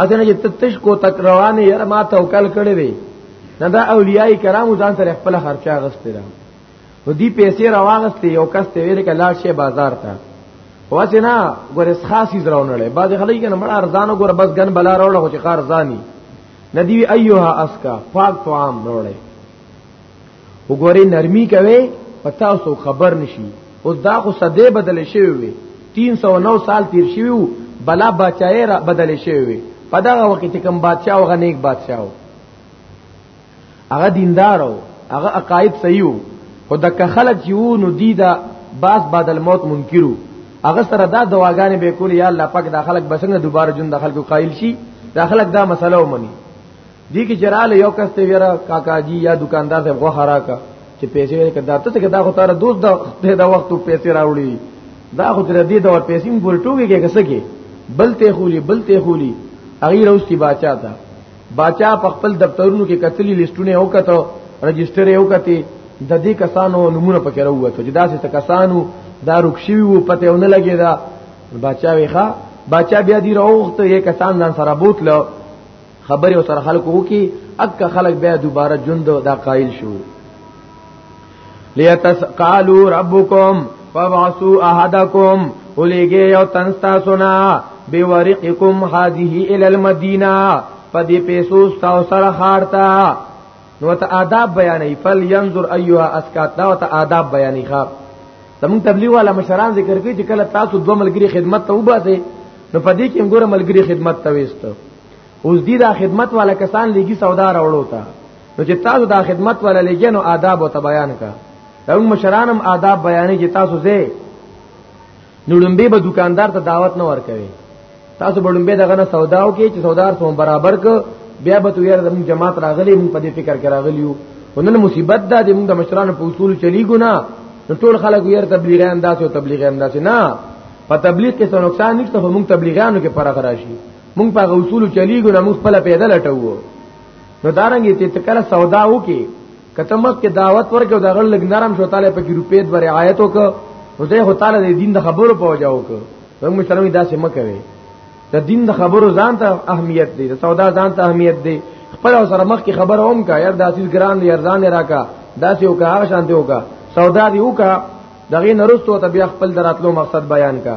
اذن چې تتش کو تک روانه یې ما توکل کړې وي نه دا اولیاء کرام ځان سره خپل خرچه غستی را نو دی پیسې راوغستې یو کس ته ویل کله شي بازار ته واسه نه ګورس خاصی زراونړې بعد خلک نه مړ ارزانو ګور بس ګن بلا راوړل خو چې قرضانی ندی ایها اسکا پاک طعام راوړې وګوره نرمي کوي پتا اوسو خبر نشي اوس دا خو صدې بدل شوی وي 309 سال تیر شوی وو بلا بچای را بدل شوی وي په دا وخت کې کوم بادشاہ او غنیک بادشاہ وو هغه دیندار وو هغه عقاید صحیح وو خو د کخلک یو نو دی دا باس بعد الموت منکرو هغه سره دا دواګانې به کول یا الله پاک دا خلک بسنګ دوباره جون د خلکو قائل شي دا خلک دا مسله ومني دی کی جرال یو کس ته ویرا کاکا جی یا دکاندار ته غوخه راکا چې پیسې یې کدا ته څنګه دا خو تاره دوست دا دا وخت پیسې راوړي دا خو تر دې دا پیسې مې ورټوږي کې کسه کې بل ته خولي بل ته خولي هغه روستي باچا تا باچا په خپل دفترونو کې کتلی لیستونه او کته رجستر یې وکته د دې کسانو نمونه پکې راوته چې داسې ته کسانو دا رکشي وو پته ونه لګي دا بچا ویخه بچا بیا دی راوخته یې کسان ځان سره بوتلو خبر او سره خلق وو کی اک خلق بیا دوباره جند دا قائل شو لیتس قالو ربکم فبعثوا احدکم ولګي یو تن تاسو نه بي ورقکم هذه ال المدینه پدې پیسو تاسو سره خارتا نو ته آداب بیانې فل ينظر ايها اسکات دا ته آداب بیانې ښا زمون تبلیغ والا مشران ذکر کوي چې کله تاسو دوه ملګری خدمت ته وباسي نو پدې کې موږ ملګری خدمت ته وېستو اوس دې دا خدمت والا کسان لګي سودا راوړو تا نو چې تاسو دا خدمت والا لګي نو آداب او بیان کا دا مشرانم آداب بیانې چې تاسو زه نو لومبه به دکاندار ته دعوت نه ورکوي تاسو به لومبه دغه نه سودا وکي چې سودار سو برابر ک بیا به تو یار زموږ جماعت راغلی موږ په دې فکر کې راغلیو ونن مصیبت ده د موږ د مشرانو په اصول چلی ګنا ټول خلک یې تبلیغي انداز او تبلیغي انداز نه په تبلیغ کې څه نقصان نشته خو موږ تبلیغانو کې فرق راشي مونږ په اصول چلیګو نه مونږ خپل پیدا لټوو نو دارنګ ته تکل سودا وکي کته مخ کې دعوت ورکو دا غل لګ نرم شو تعالی په کې روپې د رعایت وک نو زه هو تعالی د دین د خبرو پوجاو ک زموږ مشرمي داسې مکوي د دین د خبرو ځان ته اهمیت دی د سودا ځان ته اهمیت دی خپل سره مخ کې خبر اوم کا یار داسې ګران دی ارزان راکا داسې وکا هغه شانته وکا سودا دی وکا دغه نرستو ته بیا خپل دراتلو مقصد بیان کا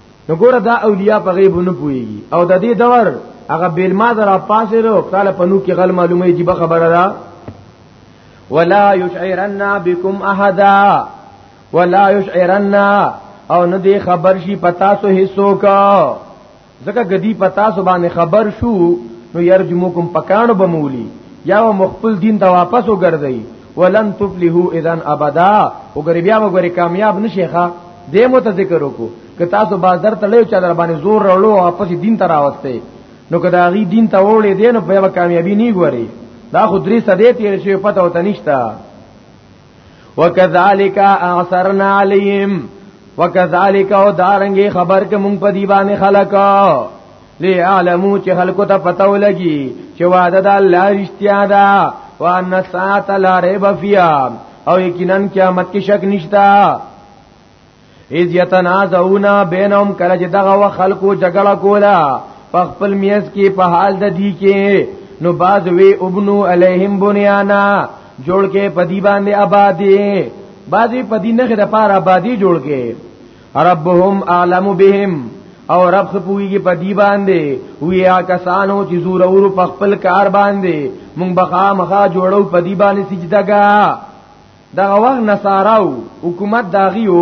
نو ګوره دا اولیاء په غیب نه پويږي او د دې دور هغه بیل ما درا پاسې ورو کاله پنو کې غل معلومه دی به خبره ده ولا یشعرن بكم احدا ولا یشعرن او نه دی خبر شي پتا سو حصو کا زکه غدی پتا سو باندې خبر شو نو یرجمکم پکانو بمولی یا مخفل دین ته واپس وګرځي ولن تفلحوا اذا ابدا وګری بیا وګری کامیاب نشیخه دې مو ته ذکر وکړو که تاسو بازار ته لوي چا در باندې زور راړو او پس دین ته راوسته نو که دا غي دین ته وړې دین نو بیا کامیابی نه ګوري دا خو درې سده تیر شي پته وته نشتا وکذالک اعثرنا علیهم وکذالک او دارنګي خبر کې مونږ په دی باندې خلقا لعلمو چې خلکو ته پته ولګي چې وعده د الله رښتیا ده وان ساعت لا ریب فیها او یقینا قیامت کې شک نشتا اذ یتنازعون بینهم کله چې دغه و خلکو جګړه کولا په خپل میز کې په حال د دی کې نو باز وی ابنو علیهم بنیانا جوړ کې پدی باندې آبادی بازی پدی نه د پاره آبادی جوړ کې ربهم اعلم بهم او رب خپویږي په دی باندې ویا کسانو چې زور اورو په خپل کار باندې مونږ بخا مخا جوړو په دی باندې سجدګا دا وغ نصاراو حکومت داغیو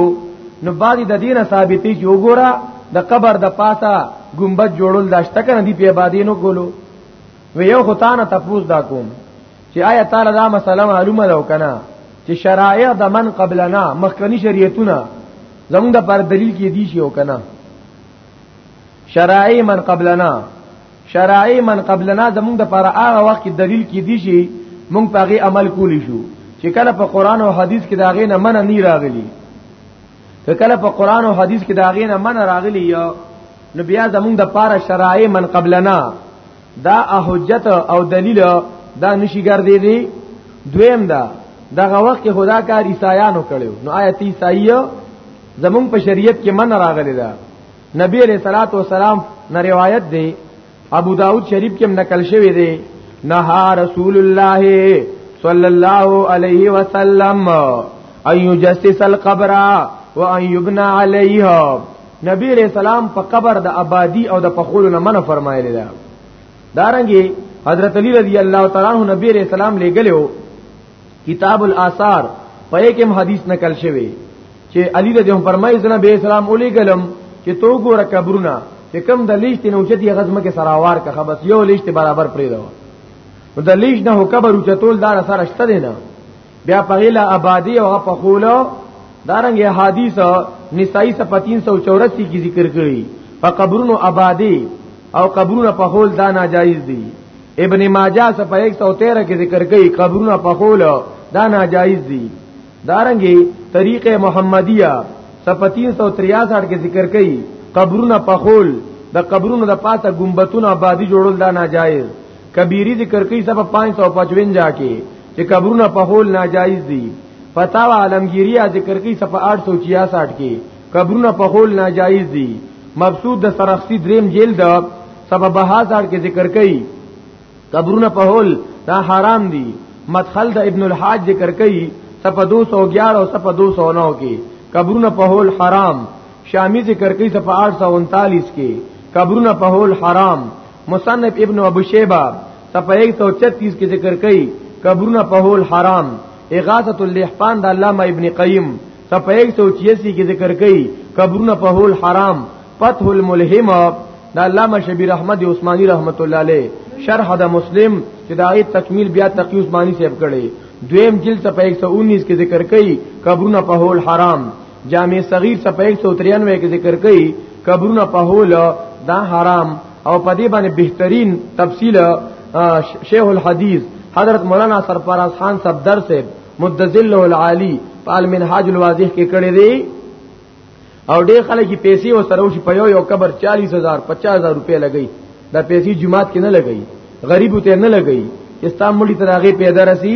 نو باندې د دینه ثابتې چې وګوره د قبر د پاسه ګمبد جوړول داشته کنه دی په بادینو کولو و یو خدانه تفوز دا کوم چې آیا تعالی دا مسله معلومه ده کنه چې شرایع د من قبلنا مخکنی شریعتونه زموږ د پر دلیل کې دي شي او کنه شرایع من قبلنا شرایع من قبلنا زموږ د پر هغه وخت کې دلیل کې دي شي موږ په هغه عمل کولی شو چې کله په قران او حدیث کې دا غي نه من نه راغلی که کله په قران او حدیث کې دا غي نه من راغلی یا نو بیا زموږ د پاره شرایع من قبلنا دا حجت او دلیل دا نشي ګرځي دي دویم دا دغه وخت کې خدا کار عیسایانو کړو نو آیت عیسائی زمون په شریعت کې من راغلی دا نبی علیہ الصلوۃ والسلام نه روایت دی ابو داود شریف کې نقل شوی دی نها رسول الله صلی الله علیه وسلم ان یجسس القبر وان یبنى علیه نبی علیہ السلام په قبر د آبادی او د پخولو نه منع فرمایلی دا دارنګي حضرت علی رضی الله تعالی عنہ نبی علیہ السلام لګلو کتاب الاثار په یکم حدیث نقل شوی چې علی رضی الله فرمایي زنه به اسلام اولی ګلم چې تو ګور قبرونه چې کم د لیشت نه اوچتی غزمه کې سراوار کا خبس یو لیشت برابر پرې دا د لیشت نه قبر اوچتول دار سره شته نه بیا په غیله آبادی او په خولو دارنګ حدیث نسائی صفحه 384 کې ذکر کړی په قبرونو آبادی او قبرونو په خول دا ناجایز دي ابن ماجه صفحه 113 کې ذکر کړي قبرونو په خول دا ناجایز دي دارنګي طریقه محمدیه صفحه 363 کې ذکر کړي قبرونو په خول د قبرونو د پاسه ګمبتونو آبادی جوړول دا ناجایز کبیری ذکر کوي صفه 555 کې چې قبرونه په هول ناجایز دي فتاوا عالمگیریه ذکر کوي صفه 866 کې قبرونه په هول ناجایز دي مبسوط د سرخسی دریم جلد صفه 72 کې ذکر کوي قبرونه په هول دا حرام دي مدخل د ابن الحاج ذکر کوي صفه 211 او صفه 209 کې قبرونه په هول حرام شامی ذکر کوي صفه 839 کې قبرونه په هول حرام مصنف ابن ابو شیبہ صفحه 136 کې ذکر کړي قبرونه په هول حرام اغاثه اللحفان د علامه ابن قیم صفحه 186 کې ذکر کړي قبرونه په هول حرام فتح الملهم د علامه شبیر احمد عثماني رحمت الله علیه شرح د مسلم چې دا ای تکمیل بیا تقی عثماني صاحب کړي دویم جلد صفحه 119 کې ذکر کړي قبرونه په هول حرام جامع صغیر صفحه 193 کې ذکر کړي قبرونه په هول دا حرام او په دې باندې بهترین تفصیل شیخ الحدیث حضرت مولانا سرفراز خان صفدر سے مدذل العالی په المنهاج الواضح کې کړي دي او ډېر خلک پیسې او سره وشي په یو یو قبر 40000 50000 روپے لګي دا پیسې جماعت کې نه لګي غریب ته نه لګي استعمالي تراغه پیدا رسی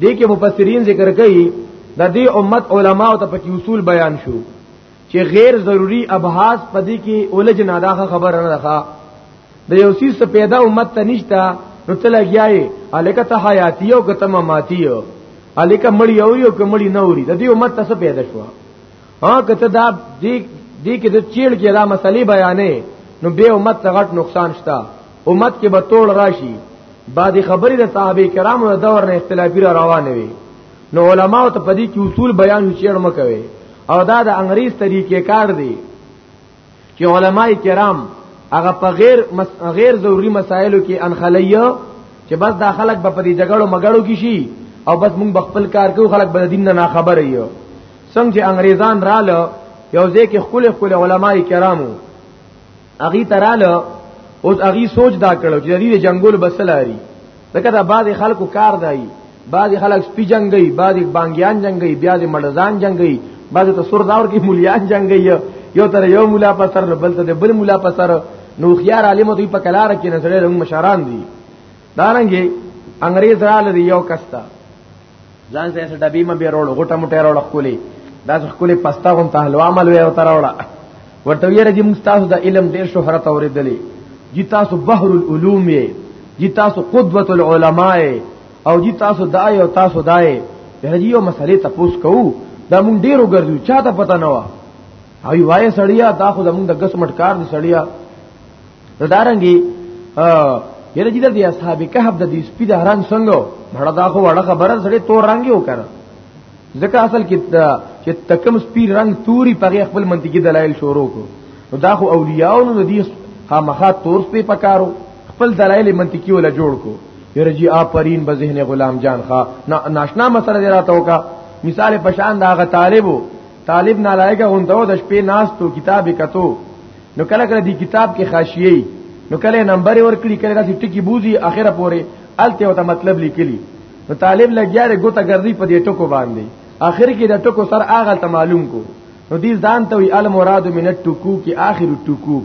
دې کې مفسرین ذکر کوي د دې امت علما ته پکې اصول بیان شو چې غیر ضروری ابحاث پدې کې اولج نه داخه خبر نه راخه د یو سیس پیدا امت ته نشتا نو ته لګیاي الکه ته حیاتی او کته مماتی او الکه مړی او یو کمړی نوري د دې امت ته پیدا شو ها کته دا دې دې کې د چیل کې دا مسلې بیانې نو به امت ته غټ نقصان شته امت کې به توړ راشي بعد خبرې د صحابه کرامو د دور نه اختلافي را روانه وي نو علما ته پدې کې اصول بیان چیر مکوي او دا د انګریز طریقې کار دی چې علما کرام هغه په غیر مس... غیر ضروری مسایلو کې انخلیه چې بس دا خلک به پدې جګړو مګړو کې شي او بس موږ خپل کار کوو خلک به دین نه خبر یو څنګه چې انګریزان رااله یو ځکه خپل خپل علما کرامو اغي تراله اوس اغي سوچ دا کړو چې دې جنگول بسلاري ځکه دا بعد خلکو کار دی بعد خلک سپی جنگي بعد بانګیان جنگي بیا د مړزان جنگي بعد ته سور داور کې مولیان جنگي یو تر یو مولا په سر بل ته بل مولا په سر نو خيار عالم دوی په کلار کې نظر له مشران دي دارنګي انګريز را لري یو کستا ځان سره څه ډبی مې بیرول غټه موټه راول خولې دا څه خولې پستا غون ته حلوا مل وې او تراوړه ورته یې رجی مستاسو د علم ډیر شهرت اوریدلې جی تاسو بحر العلوم یې جی تاسو قدوه العلماء او جی تاسو دای او تاسو دای رجی یو مسلې تپوس کوو دا مونږ ډیرو ګرځو چاته پته نه و او وای سړیا دا خو زمونږ د غسمټ کار دی سړیا نو دارنګي یره جدي د اصحاب کهف د دې سپي د هران څنګه مړه دا خو وړه خبره سره تور رنگ یو کړ ځکه اصل کې چې تکم سپي رنگ توري په خپل منطقي دلایل شروع کو نو دا خو اولیاء نو د دې خامخا تور سپي پکارو خپل دلایل منطقي ولا جوړ کو یره جی آفرین به ذهن غلام جان خا ناشنا مسله راته وکا مثال پشان دا غ طالبو طالب نالایګه غوندو د شپې ناستو کتاب کتو نو کله کله دی کتاب کې خاصیي نو کله نمبر ورکړي کله داسې ټکی بوزي اخره پورې الته او ته مطلب لیکلی نو طالب لګیاره ګوته ګرځي په دې ټکو باندې اخر کې د ټکو سر اغه ته معلوم کو نو دې ځان ته وی المراد من التکو کې اخر التکو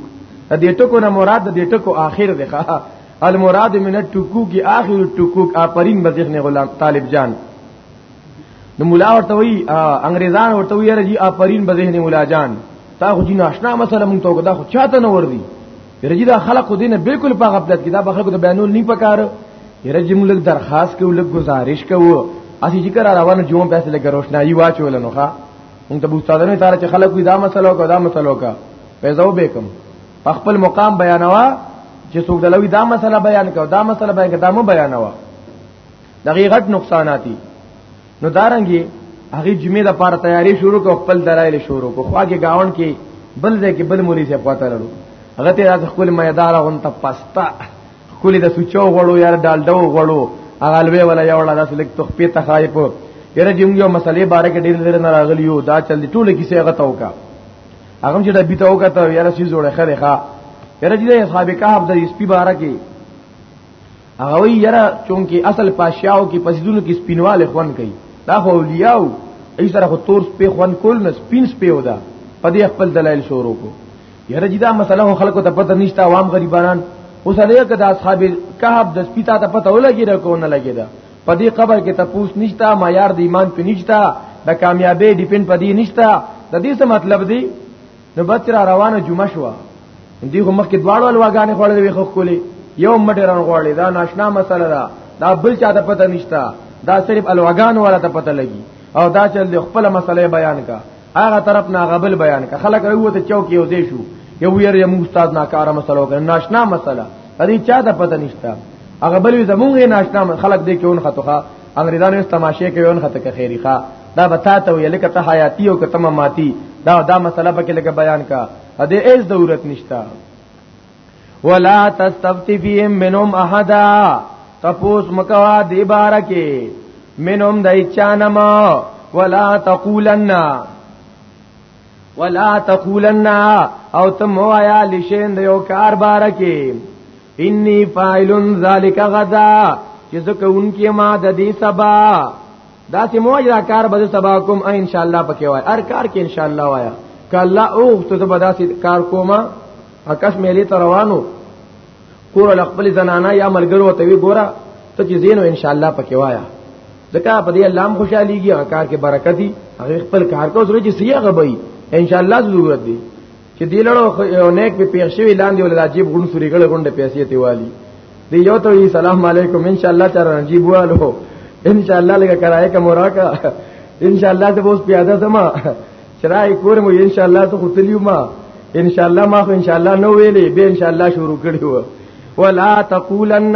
د دې ټکو نه مراد د دې ټکو اخر دی ښا المراد من التکو کې اخر التکو اپرین بذخنه غلام طالب جان نو مولا ورته وی انګريزان ورته وی رجی آفرین به ذهن مولا جان تا خو جن آشنا مسله مونږ ته دا خو چاته نه وردی رجی دا خلق دین بالکل په غفلت کې دا په خلکو ته بیانول نه پکاره رجی موږ لږ درخواست کوو لږ گزارش کوو اسی ذکر روانو جوم پیسې لګ روشنايي واچول نو ښا مونږ ته استادانو ته چې خلک وی دا مسله کو دا مسله کا پیسو به کم خپل مقام بیانوا چې څوک دلوي دا مسله بیان کو دا مسله بیان کو دا مو بیانوا دغه غټ نقصانات دي نو دارنګي هغه جمعې د پاره تیاری شروع کو خپل دلایل شروع کو خواږه گاون کې بل ځای کې بل مولوی څخه پاتره لرو هغه ته راځ خپل میدار غون ته پستا خپل د سوچو غړو یار ډالډو غړو هغه لوي ولا یو لا داس لیک تخ په تخایپ یره جیم یو مسلې باره کې ډیر ډیر نه راغلیو دا چل دي ټوله کیسه هغه تاو کا هغه چې د بیتاو کا ته یاره سی جوړه خره ښا یره چې اصحاب کهف د سپی باره کې هغه وی یره چونکی اصل پاشاو کې پسیدونو کې سپینواله خون کوي دا خو اولیاء ای سره خو تور سپې خون کول نه سپین سپې ودا په دې خپل دلایل شروع کو یره جدا مسله خلکو ته پته نشته عوام غریبانان اوس هغه کده اصحاب کهب د سپیتا ته پته ولګی را کو نه لګی دا په دې قبر کې تپوس نشتا معیار د ایمان په نشتا د کامیابی ډیپند په دې نشتا د دې څه مطلب دی نو بچ را روانه جمعه شو دی خو مخکې دواړو الواګانې خوړلې وي خو کولې یو مټ ران غوړلې دا ناشنا مسله ده دا بل چا ته پته نشته دا صرف الواګان ولا ته پته لګي او دا چې خپل مسله بیان کا هغه طرف نه غبل بیان کا خلک وروته چوک یو دی شو یو ویر یم استاد ناکاره مسله وکړه ناشنا مسله دې چا ته پته نشته هغه بل زمونږه ناشنا خلک دې کې اون خطوخه انګریزانو استماشه کوي اون خطه کې خیریخه دا بتا ته ویل کته حیاتی او کته مماتی دا دا مسله پکې لګ بیان کا ا دې ایس ضرورت نشتا ولا تستفتی فیهم منهم احدا تپوس مکوا دی بارکه منهم دای چانما ولا تقولن ولا تقولن او تم وایا لشین د یو کار بارکه انی فاعلن ذالک غدا چې زکه اونکي ما د دې سبا دا سی موج دا کار بده سبا کوم ان شاء الله پکې وای هر کار کې ان شاء الله وایا کله او ته ته بدا سی کار کوما اکش مېلې ته روانو کور ل خپل زنانا یا ملګرو ته وی ګورا ته چې زینو ان شاء الله پکې وایا ځکه په دې الله خوشحاليږي کار کې برکت دي هغه خپل کار کو سره چې سیغه وي ان شاء الله ضرورت دي چې دی لړو خو یو نیک په پیښ شوی لاندې ول عجیب غون سوري ګړې غونډه پیسې تی والی دی یو ته وی سلام علیکم ان شاء الله چر عجیب والو ان شاء الله لګه کرایه کوم راکا ان شاء الله ته اوس پیاده زما چرای کور مو ان شاء الله ته خپلیو ما ان شاء الله ما خو ان شاء الله نو ویلې به ان شاء الله شروع کړو ولا تقولن